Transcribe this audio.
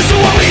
So what we